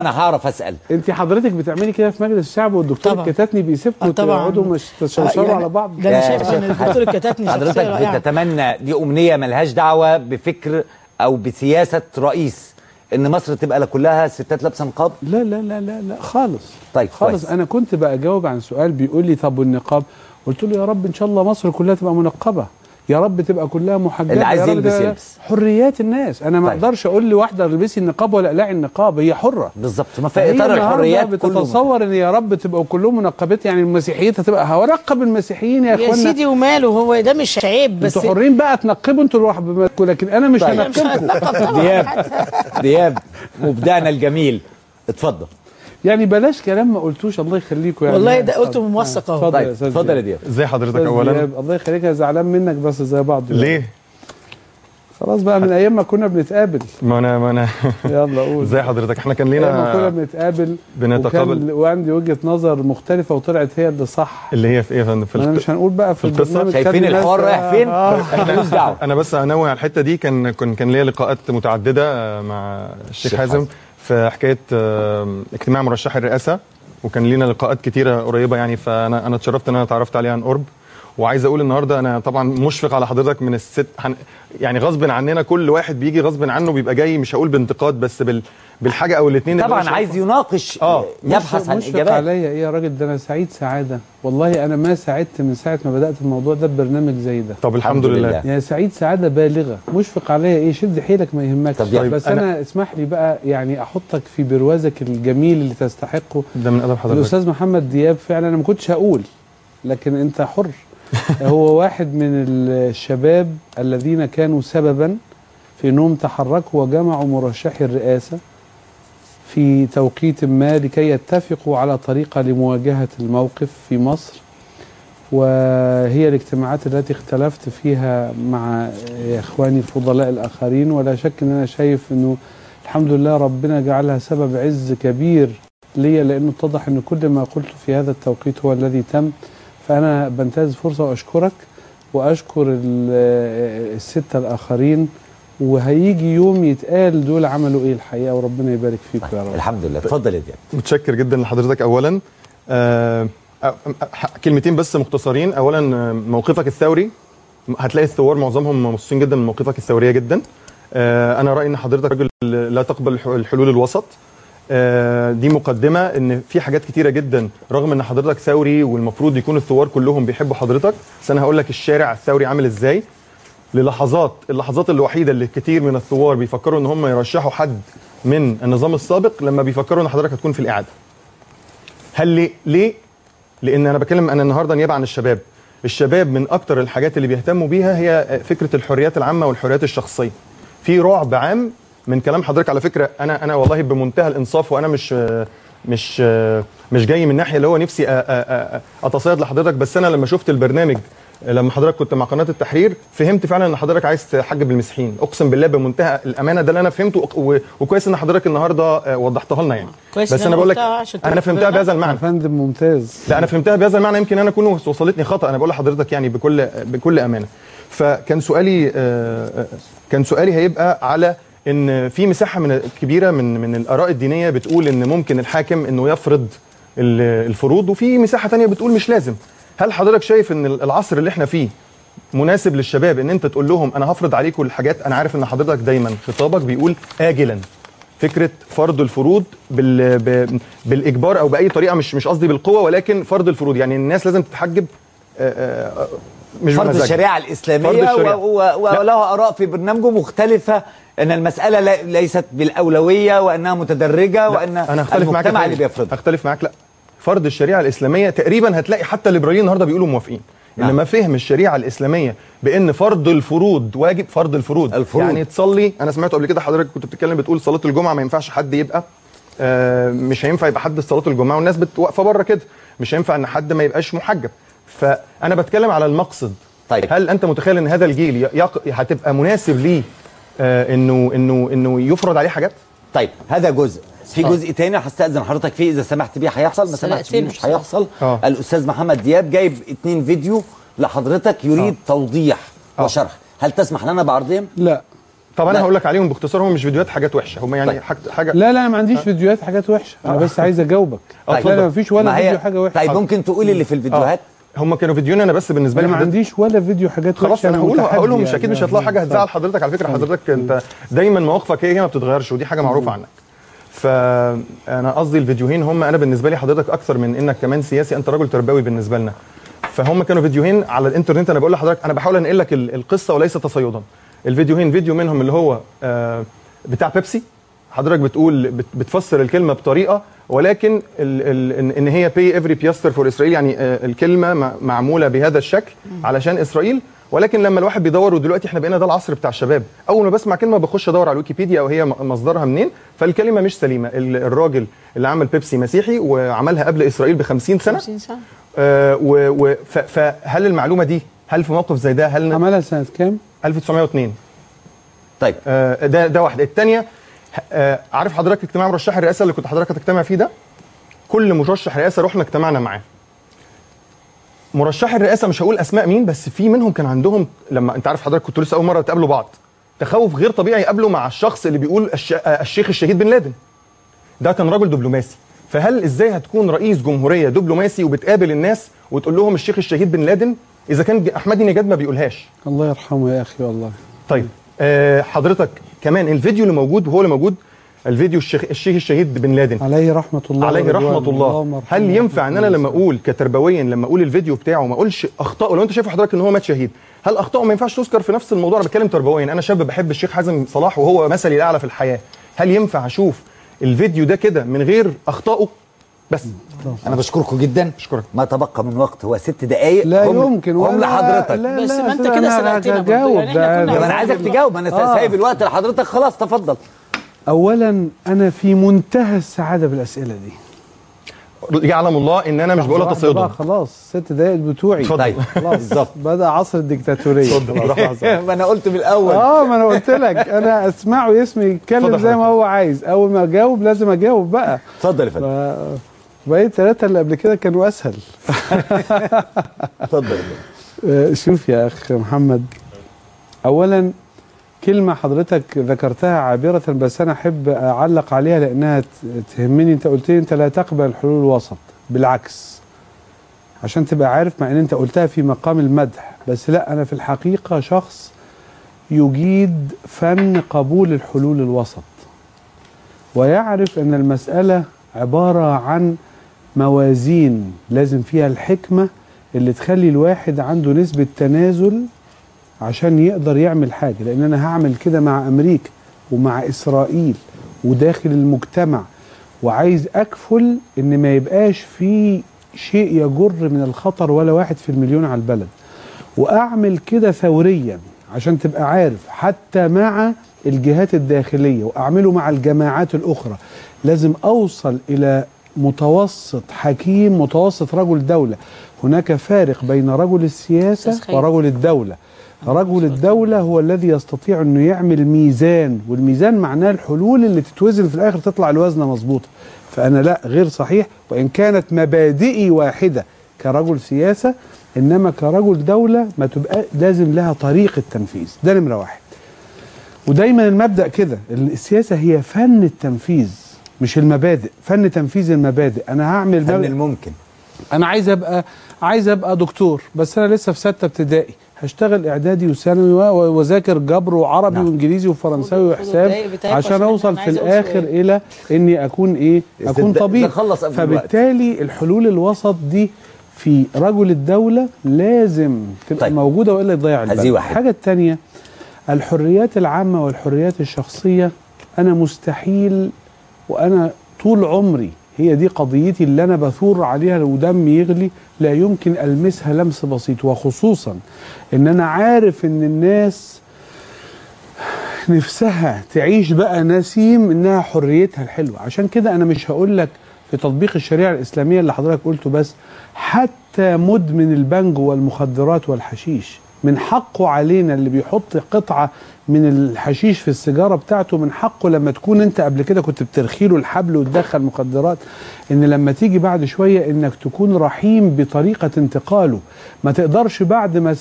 أنا هعرف أسأل. أنت حضرتك بتعملي كده في مجلس الشعب والدكتور. الكتاتني بيسيبكم آه،. تقعدوا مش تشوشروا يعني على بعض؟ ده أنا شايف إن الدكتور الكتاتني حضرتك بتتمنى دي أمنية ملهاش دعوة بفكر أو بسياسة رئيس إن مصر تبقى كلها ستات لابسة نقاب؟ لا لا لا لا لا خالص. طيب خالص. كويس. أنا كنت بقى اجاوب عن سؤال بيقول لي طب والنقاب؟ قلت له يا رب إن شاء الله مصر كلها تبقى منقبة. يا رب تبقى كلها محجبة اللي عايز يا يلبس يلبس. حريات الناس. أنا ما طيب. أقدرش أقول لواحدة البسي النقاب ولا أقلعي النقاب هي حرة. بالظبط. ما في اطار الحريات كله بتتصور إن يا رب تبقوا كلهم منقبات يعني المسيحيات هتبقى هرقب المسيحيين يا يا إخوانا. سيدي وماله هو ده مش عيب بس أنتوا حرين بقى تنقبوا أنتوا لوحدكم لكن أنا مش طيب. هنقبكم دياب. دياب. مبدعنا الجميل. اتفضل. يعني بلاش كلام ما قلتوش الله يخليكم يعني. والله ده قلته موثق أهو. اتفضل طيب يا اتفضل يا دياب. ازي حضرتك اولا؟ الله يخليك أنا زعلان منك بس زي بعض ليه؟ خلاص بقى من أيام ما كنا بنتقابل. ما أنا ما أنا يلا قول. ازي حضرتك؟ إحنا كان أيام ما كنا لينا بنتقابل. بنتقابل وعندي وجهة نظر مختلفة وطلعت هي اللي صح. اللي هي في إيه يا فندم؟ في أنا مش هنقول بقى في؟ البرنامج شايفين الحوار رايح فين؟ آه. ملوش دعوة. أنا بس انوه على الحتة دي. كان كان كان ليا لقاءات متعددة مع الشيخ الشيخ حازم. حازم. في حكاية اجتماع مرشحي الرئاسة وكان لينا لقاءات كتيرة قريبة يعني فأنا أنا اتشرفت إن أنا اتعرفت عليه عن قرب. وعايز أقول النهارده أنا طبعا مشفق على حضرتك من الست حن يعني غصب عننا كل واحد بيجي غصب عنه بيبقى جاي مش هقول بانتقاد بس بال بالحاجة أو الاثنين طبعا عايز يناقش آه. يبحث عن مشفق إجابات. عليا. إيه يا راجل؟ ده أنا سعيد سعادة. والله أنا ما سعدت من ساعة ما بدأت الموضوع ده ببرنامج زي ده. طب الحمد الحمد لله. لله. يا سعيد سعادة بالغة. مشفق عليا. إيه؟ شد حيلك ما يهمكش. طب طيب، بس أنا- أنا اسمح لي بقى يعني أحطك في بروازك الجميل اللي تستحقه. ده من أدب حضرتك. الأستاذ محمد دياب فعلا أنا ما كنتش هقول لكن أنت حر. هو واحد من الشباب الذين كانوا سببا في انهم تحركوا وجمعوا مرشحي الرئاسة في توقيت ما لكي يتفقوا على طريقة لمواجهة الموقف في مصر وهي الاجتماعات التي اختلفت فيها مع إخواني الفضلاء الآخرين. ولا شك إن أنا شايف إنه الحمد لله ربنا جعلها سبب عز كبير ليا لأنه اتضح ان كل ما قلت في هذا التوقيت هو الذي تم فانا بنتهز فرصة وأشكرك وأشكر ال- الستة الآخرين وهيجي يوم يتقال دول عملوا إيه الحقيقة وربنا يبارك فيكم يا رب. الحمد لله. اتفضل يا دياب. متشكر جدا لحضرتك. اولا آه كلمتين بس مختصرين. اولا آه، موقفك الثوري. هتلاقي الثوار معظمهم مبسوطين جدا من موقفك الثورية جدا. آه أنا رايي إن حضرتك راجل لا تقبل الح- الحلول الوسط. دي مقدمة إن في حاجات كتيرة جدا رغم إن حضرتك ثوري والمفروض يكون الثوار كلهم بيحبوا حضرتك بس أنا هقول لك الشارع الثوري عامل إزاي. للحظات اللحظات الوحيدة اللي كتير من الثوار بيفكروا إن هم يرشحوا حد من النظام السابق لما بيفكروا إن حضرتك هتكون في الإعادة. هل ليه؟ ليه؟ لأن أنا بكلم أنا النهارده نيابة عن الشباب. الشباب من أكتر الحاجات اللي بيهتموا بيها هي فكرة الحريات العامة والحريات الشخصية. في رعب عام من كلام حضرتك على فكرة أنا أنا والله بمنتهى الإنصاف وأنا مش مش مش جاي من ناحية اللي هو نفسي اتصيد لحضرتك بس أنا لما شفت البرنامج لما حضرتك كنت مع قناة التحرير فهمت فعلا إن حضرتك عايز تحجب المسيحيين. أقسم بالله بمنتهى الأمانة ده اللي أنا فهمته و- وكويس إن حضرتك النهارده وضحتها لنا يعني. كويس بس أنا أنا بقول لك أنا تبقى فهمتها بهذا يا المعنى فندم ممتاز. لا أنا فهمتها بهذا المعنى يمكن أنا أكون وصلتني خطأ أنا بقول لحضرتك يعني بكل بكل أمانة. فكان سؤالي آه، آه، كان سؤالي هيبقى على إن في مساحة من كبيرة من من الآراء الدينية بتقول إن ممكن الحاكم إنه يفرض ال- الفروض وفي مساحة تانية بتقول مش لازم. هل حضرتك شايف إن العصر اللي إحنا فيه مناسب للشباب إن أنت تقول لهم أنا هفرض عليكم الحاجات أنا عارف إن حضرتك دايما خطابك بيقول اجلا. فكرة فرض الفروض بال... بالإجبار أو بأي طريقة مش مش قصدي بالقوة ولكن فرض الفروض. يعني الناس لازم تتحجب فرض بمزاجها. الشريعة الإسلامية فرض الشريعة. لا. وله آراء في برنامجه مختلفة إن المسألة لا- ليست بالأولوية وأنها متدرجة وأن أنا هختلف معاك يا المجتمع اللي. بيفرضها هختلف معاك لا فرض الشريعة الإسلامية تقريبا هتلاقي حتى الليبراليين النهارده بيقولوا موافقين نعم. إنما فهم الشريعة الإسلامية بإن فرض الفروض واجب فرض الفروض الفروض. يعني تصلي أنا سمعت قبل كده حضرتك كنت بتتكلم بتقول صلاة الجمعة ما ينفعش حد يبقى آه، مش هينفع يبقى حد صلاة الجمعة والناس واقفه بره كده مش هينفع إن حد ما يبقاش محجب فأنا بتكلم على المقصد. طيب. هل أنت متخيل إن هذا الجيل يق... هتبقى مناسب ليه آه، إنه إنه إنه يفرض عليه حاجات؟ طيب هذا جزء. في جزء تاني هستأذن حضرتك فيه إذا سمحت بيه هيحصل ما سمحتش بيه مش هيحصل. آه. الأستاذ محمد دياب جايب اتنين فيديو لحضرتك يريد توضيح آه. وشرح. هل تسمح لنا بعرضهم؟ لا. طب أنا. هقول لك عليهم باختصار هم مش فيديوهات حاجات وحشة. هم يعني طيب. حاجة لا لا أنا ما عنديش فيديوهات حاجات وحشة. أنا بس عايز أجاوبك. آه، لا ما فيش ولا فيديو حاجة وحشة. طيب ممكن تقولي اللي في الفيديوهات؟ هم كانوا فيديوهين أنا بس بالنسبة لي ما عنديش ولا فيديو حاجات خلاص أنا هقول متحدي هقول لهم مش يعني. أكيد مش هتلاقوا حاجة هتزعل حضرتك. على فكرة حضرتك أنت دايما مواقفك هي هي ما بتتغيرش ودي حاجة معروفة عنك. فأنا قصدي الفيديوهين هم أنا بالنسبة لي حضرتك أكثر من إنك كمان سياسي أنت راجل تربوي بالنسبة لنا. فهم كانوا فيديوهين على الإنترنت أنا بقول لحضرتك أنا بحاول أنقل لك ال- القصة وليس تصيدا. الفيديوهين فيديو منهم اللي هو آه، بتاع بيبسي. حضرتك بتقول بت- بتفسر الكلمة بطريقة ولكن ال ال ان- هي pay every piaster for اسرائيل يعني آه، الكلمة م- معمولة بهذا الشكل علشان إسرائيل. ولكن لما الواحد بيدور ودلوقتي إحنا بقينا ده العصر بتاع الشباب. أول ما بسمع كلمة بخش أدور على ويكيبيديا أو هي م- مصدرها منين؟ فالكلمة مش سليمة. ال- الراجل اللي عمل بيبسي مسيحي وعملها قبل إسرائيل ب 50 سنة. 50 سنة. آه و فهل المعلومة دي هل في موقف زي ده؟ هل عملها سنة كام؟ 1902 طيب. آه، ده ده واحدة الثانية عارف حضرتك اجتماع مرشح الرئاسة اللي كنت حضرتك هتجتمع فيه ده؟ كل مرشح رئاسة رحنا اجتمعنا معاه. مرشح الرئاسة مش هقول أسماء مين بس في منهم كان عندهم لما أنت عارف حضرتك كنتوا لسه أول مرة تقابلوا بعض تخوف غير طبيعي يقابله مع الشخص اللي بيقول. آه، الشيخ الشهيد بن لادن. ده كان راجل دبلوماسي. فهل إزاي هتكون رئيس جمهورية دبلوماسي وبتقابل الناس وتقول لهم الشيخ الشهيد بن لادن إذا كان أحمدي نجاد ما بيقولهاش؟ الله يرحمه يا أخي والله. طيب. آه حضرتك كمان الفيديو اللي موجود وهو اللي موجود الفيديو الشيخ, الشيخ الشهيد بن لادن. عليه رحمة الله عليه اللهم الله ارحمه هل ينفع إن أنا رحمة لما الله. أقول كتربويا لما أقول الفيديو بتاعه ما أقولش اخطائه لو أنت شايف حضرتك إن هو مات شهيد هل اخطائه ما ينفعش تذكر في نفس الموضوع. أنا بتكلم تربويا. أنا شاب بحب الشيخ حازم صلاح وهو مثلي الأعلى في الحياة. هل ينفع أشوف الفيديو ده كده من غير اخطائه بس. أنا بشكركم جدا. أشكرك. ما تبقى من وقت هو ست دقائق لا هم يمكن هم ولا- لحضرتك. لا بس لا ما أنت أصل كده. هجاوب يعني أنا عايزك تجاوب. أنا آه. سايب الوقت لحضرتك. خلاص تفضل. اولا أنا في منتهى السعادة بالأسئلة دي. يعلم الله إن أنا مش بقولها تصيدا خلاص. ست دقايق بتوعي. اتفضل. طيب. خلاص. بالظبط. بدأ عصر الديكتاتوريه. ما أنا قلت من الأول. آه ما أنا قلت لك. أنا أسمعه يسمع يتكلم زي ما. هو عايز. أول ما أجاوب لازم أجاوب بقى. اتفضل يا فندم. الثلاثه اللي قبل كده كانوا أسهل. اتفضل. آه، شوف يا أخ محمد. اولا كلمة حضرتك ذكرتها عابرة بس أنا أحب أعلق عليها لأنها ت- تهمني. أنت قلت لي أنت لا تقبل الحلول الوسط. بالعكس. عشان تبقى عارف مع إن أنت قلتها في مقام المدح. بس لا أنا في الحقيقة شخص يجيد فن قبول الحلول الوسط. ويعرف أن المسألة عبارة عن موازين لازم فيها الحكمة اللي تخلي الواحد عنده نسبة تنازل عشان يقدر يعمل حاجة. لأن أنا هعمل كده مع أمريكا ومع إسرائيل وداخل المجتمع وعايز أكفل إن ما يبقاش في شيء يجر من الخطر ولا واحد في المليون على البلد. وأعمل كده ثوريا عشان تبقى عارف حتى مع الجهات الداخلية وأعمله مع الجماعات الأخرى لازم أوصل إلى متوسط حكيم متوسط رجل دولة. هناك فارق بين رجل خالد. ورجل الدولة. رجل الدولة هو الذي يستطيع أنه يعمل ميزان والميزان معناه الحلول اللي تتوزن في الآخر تطلع الوزنة مظبوطة. فأنا لا غير صحيح. وإن كانت مبادئي واحدة كرجل سياسة إنما كرجل دولة ما تبقى لازم لها طريقة تنفيذ. ده نمرة واحد. ودايما المبدأ كده السياسة هي فن التنفيذ. مش المبادئ فن تنفيذ المبادئ أنا هعمل فن الممكن أنا عايز أبقى عايز أبقى دكتور بس أنا لسه في ستة ابتدائي هشتغل إعدادي وثانوي و- وأذاكر جبر وعربي نعم. وإنجليزي وفرنساوي وحساب عشان أوصل في الآخر. إلى إني أكون إيه أكون طبيب قبل الوقت. فبالتالي الحلول الوسط دي في رجل الدولة لازم تبقى طيب. موجودة وإلا يضيع هذه البلد واحدة. الحاجة الثانية الحريات العامة والحريات الشخصية أنا مستحيل وأنا طول عمري هي دي قضيتي اللي أنا بثور عليها لو دمي يغلي لا يمكن ألمسها لمس بسيط. وخصوصا إن أنا عارف إن الناس نفسها تعيش بقى نسيم إنها حريتها الحلوة. عشان كده أنا مش هقول لك في تطبيق الشريعة الإسلامية اللي حضرتك قلته بس حتى مدمن البنجو والمخدرات والحشيش. من حقه علينا اللي بيحط قطعة من الحشيش في السيجارة بتاعته من حقه لما تكون انت قبل كده كنت بترخيله الحبل وتدخل مخدرات ان لما تيجي بعد شوية انك تكون رحيم بطريقة انتقاله. ما تقدرش بعد ما